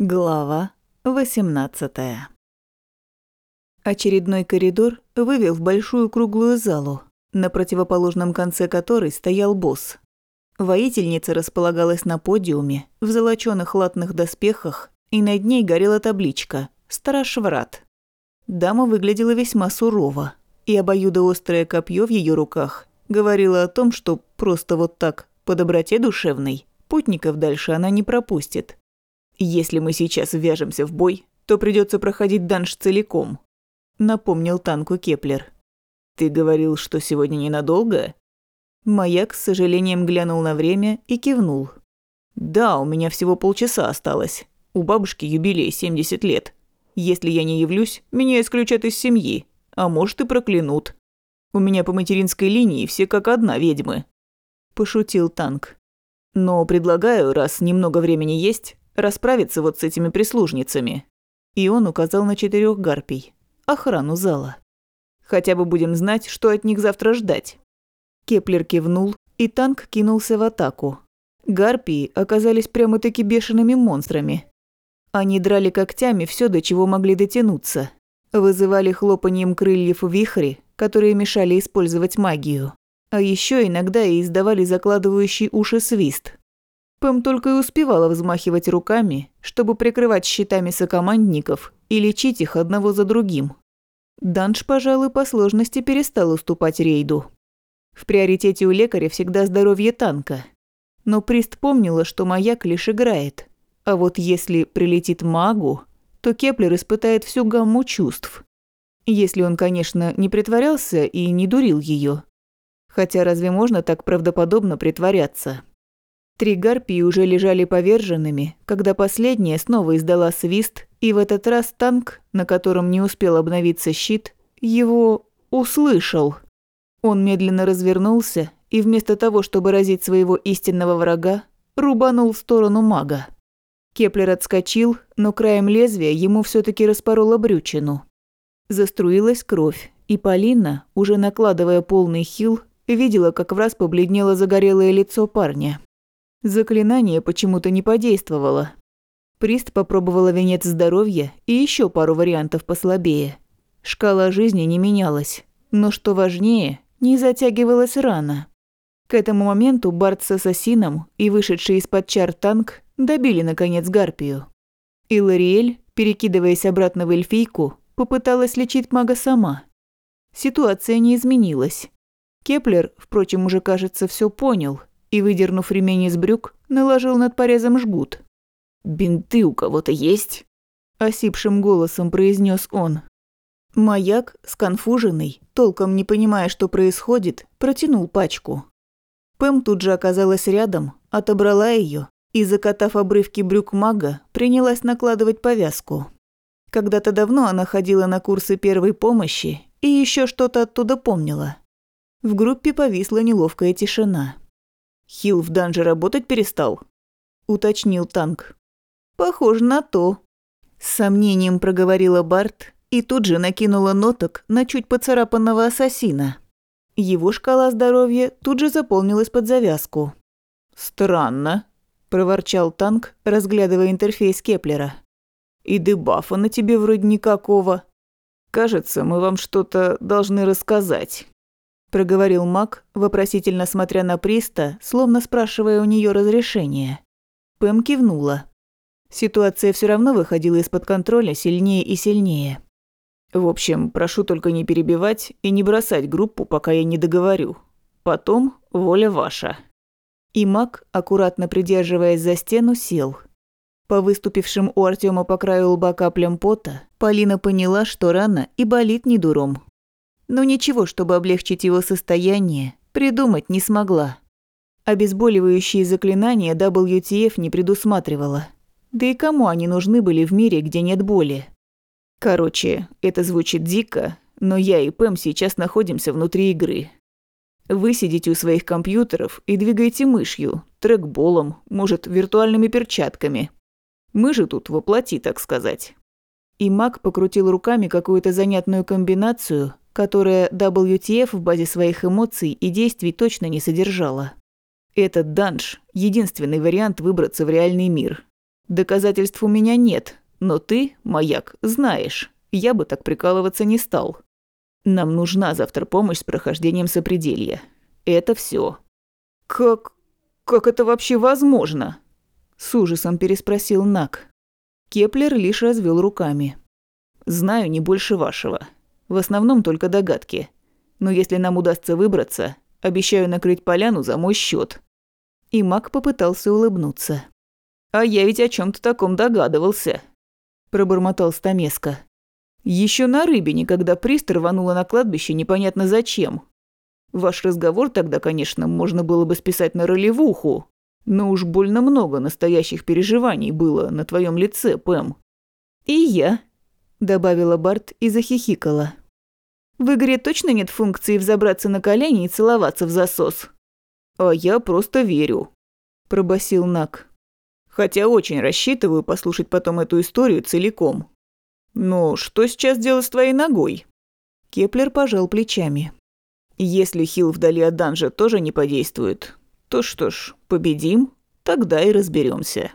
Глава 18 Очередной коридор вывел в большую круглую залу, на противоположном конце которой стоял босс. Воительница располагалась на подиуме, в золочёных латных доспехах, и над ней горела табличка «Страж врат». Дама выглядела весьма сурово, и обоюдоострое копье в ее руках говорило о том, что просто вот так, по доброте душевной, путников дальше она не пропустит. «Если мы сейчас ввяжемся в бой, то придется проходить данж целиком», – напомнил танку Кеплер. «Ты говорил, что сегодня ненадолго?» Маяк с сожалением глянул на время и кивнул. «Да, у меня всего полчаса осталось. У бабушки юбилей 70 лет. Если я не явлюсь, меня исключат из семьи, а может и проклянут. У меня по материнской линии все как одна ведьмы». Пошутил танк. «Но предлагаю, раз немного времени есть, расправиться вот с этими прислужницами. И он указал на четырех гарпий. Охрану зала. Хотя бы будем знать, что от них завтра ждать. Кеплер кивнул, и танк кинулся в атаку. Гарпии оказались прямо-таки бешеными монстрами. Они драли когтями все, до чего могли дотянуться. Вызывали хлопанием крыльев вихри, которые мешали использовать магию. А еще иногда и издавали закладывающий уши свист. Пэм только и успевала взмахивать руками, чтобы прикрывать щитами сокомандников и лечить их одного за другим. Данж, пожалуй, по сложности перестал уступать рейду. В приоритете у лекаря всегда здоровье танка. Но Прист помнила, что маяк лишь играет. А вот если прилетит магу, то Кеплер испытает всю гамму чувств. Если он, конечно, не притворялся и не дурил ее. Хотя разве можно так правдоподобно притворяться? Три гарпии уже лежали поверженными, когда последняя снова издала свист, и в этот раз танк, на котором не успел обновиться щит, его услышал. Он медленно развернулся и вместо того, чтобы разить своего истинного врага, рубанул в сторону мага. Кеплер отскочил, но краем лезвия ему все таки распороло брючину. Заструилась кровь, и Полина, уже накладывая полный хил, видела, как в раз побледнело загорелое лицо парня. Заклинание почему-то не подействовало. Прист попробовала венец здоровья и еще пару вариантов послабее. Шкала жизни не менялась, но что важнее, не затягивалась рана. К этому моменту Барт с ассасином и вышедший из-под чар танк добили, наконец, Гарпию. И Лориэль, перекидываясь обратно в эльфийку, попыталась лечить мага сама. Ситуация не изменилась. Кеплер, впрочем, уже, кажется, все понял и, выдернув ремень из брюк, наложил над порезом жгут. «Бинты у кого-то есть?» – осипшим голосом произнес он. Маяк, сконфуженный, толком не понимая, что происходит, протянул пачку. Пэм тут же оказалась рядом, отобрала ее и, закатав обрывки брюк мага, принялась накладывать повязку. Когда-то давно она ходила на курсы первой помощи и еще что-то оттуда помнила. В группе повисла неловкая тишина. Хил в данже работать перестал?» – уточнил танк. «Похоже на то», – с сомнением проговорила Барт и тут же накинула ноток на чуть поцарапанного ассасина. Его шкала здоровья тут же заполнилась под завязку. «Странно», – проворчал танк, разглядывая интерфейс Кеплера. «И дебафа на тебе вроде никакого. Кажется, мы вам что-то должны рассказать» проговорил маг, вопросительно смотря на Приста, словно спрашивая у нее разрешения. Пэм кивнула. Ситуация все равно выходила из-под контроля сильнее и сильнее. В общем, прошу только не перебивать и не бросать группу, пока я не договорю. Потом воля ваша. И маг, аккуратно придерживаясь за стену, сел. По выступившим у Артема по краю лба каплям пота, Полина поняла, что рана и болит не дуром но ничего, чтобы облегчить его состояние, придумать не смогла. Обезболивающие заклинания WTF не предусматривала. Да и кому они нужны были в мире, где нет боли? Короче, это звучит дико, но я и Пэм сейчас находимся внутри игры. Вы сидите у своих компьютеров и двигаете мышью, трекболом, может, виртуальными перчатками. Мы же тут воплоти, так сказать. И маг покрутил руками какую-то занятную комбинацию, которая WTF в базе своих эмоций и действий точно не содержала. Этот данж – единственный вариант выбраться в реальный мир. Доказательств у меня нет, но ты, маяк, знаешь, я бы так прикалываться не стал. Нам нужна завтра помощь с прохождением сопределья. Это все. Как... как это вообще возможно? С ужасом переспросил Маяк. Кеплер лишь развел руками. Знаю не больше вашего. В основном только догадки. Но если нам удастся выбраться, обещаю накрыть поляну за мой счет. И маг попытался улыбнуться. «А я ведь о чем то таком догадывался», – пробормотал Стамеска. Еще на рыбине, когда Прист рванула на кладбище непонятно зачем. Ваш разговор тогда, конечно, можно было бы списать на ролевуху, но уж больно много настоящих переживаний было на твоем лице, Пэм. И я, добавила Барт и захихикала. В игре точно нет функции взобраться на колени и целоваться в засос. А я просто верю, пробасил Нак. Хотя очень рассчитываю послушать потом эту историю целиком. «Ну, что сейчас делать с твоей ногой?» Кеплер пожал плечами. «Если хил вдали от данжа тоже не подействует, то что ж, победим, тогда и разберемся.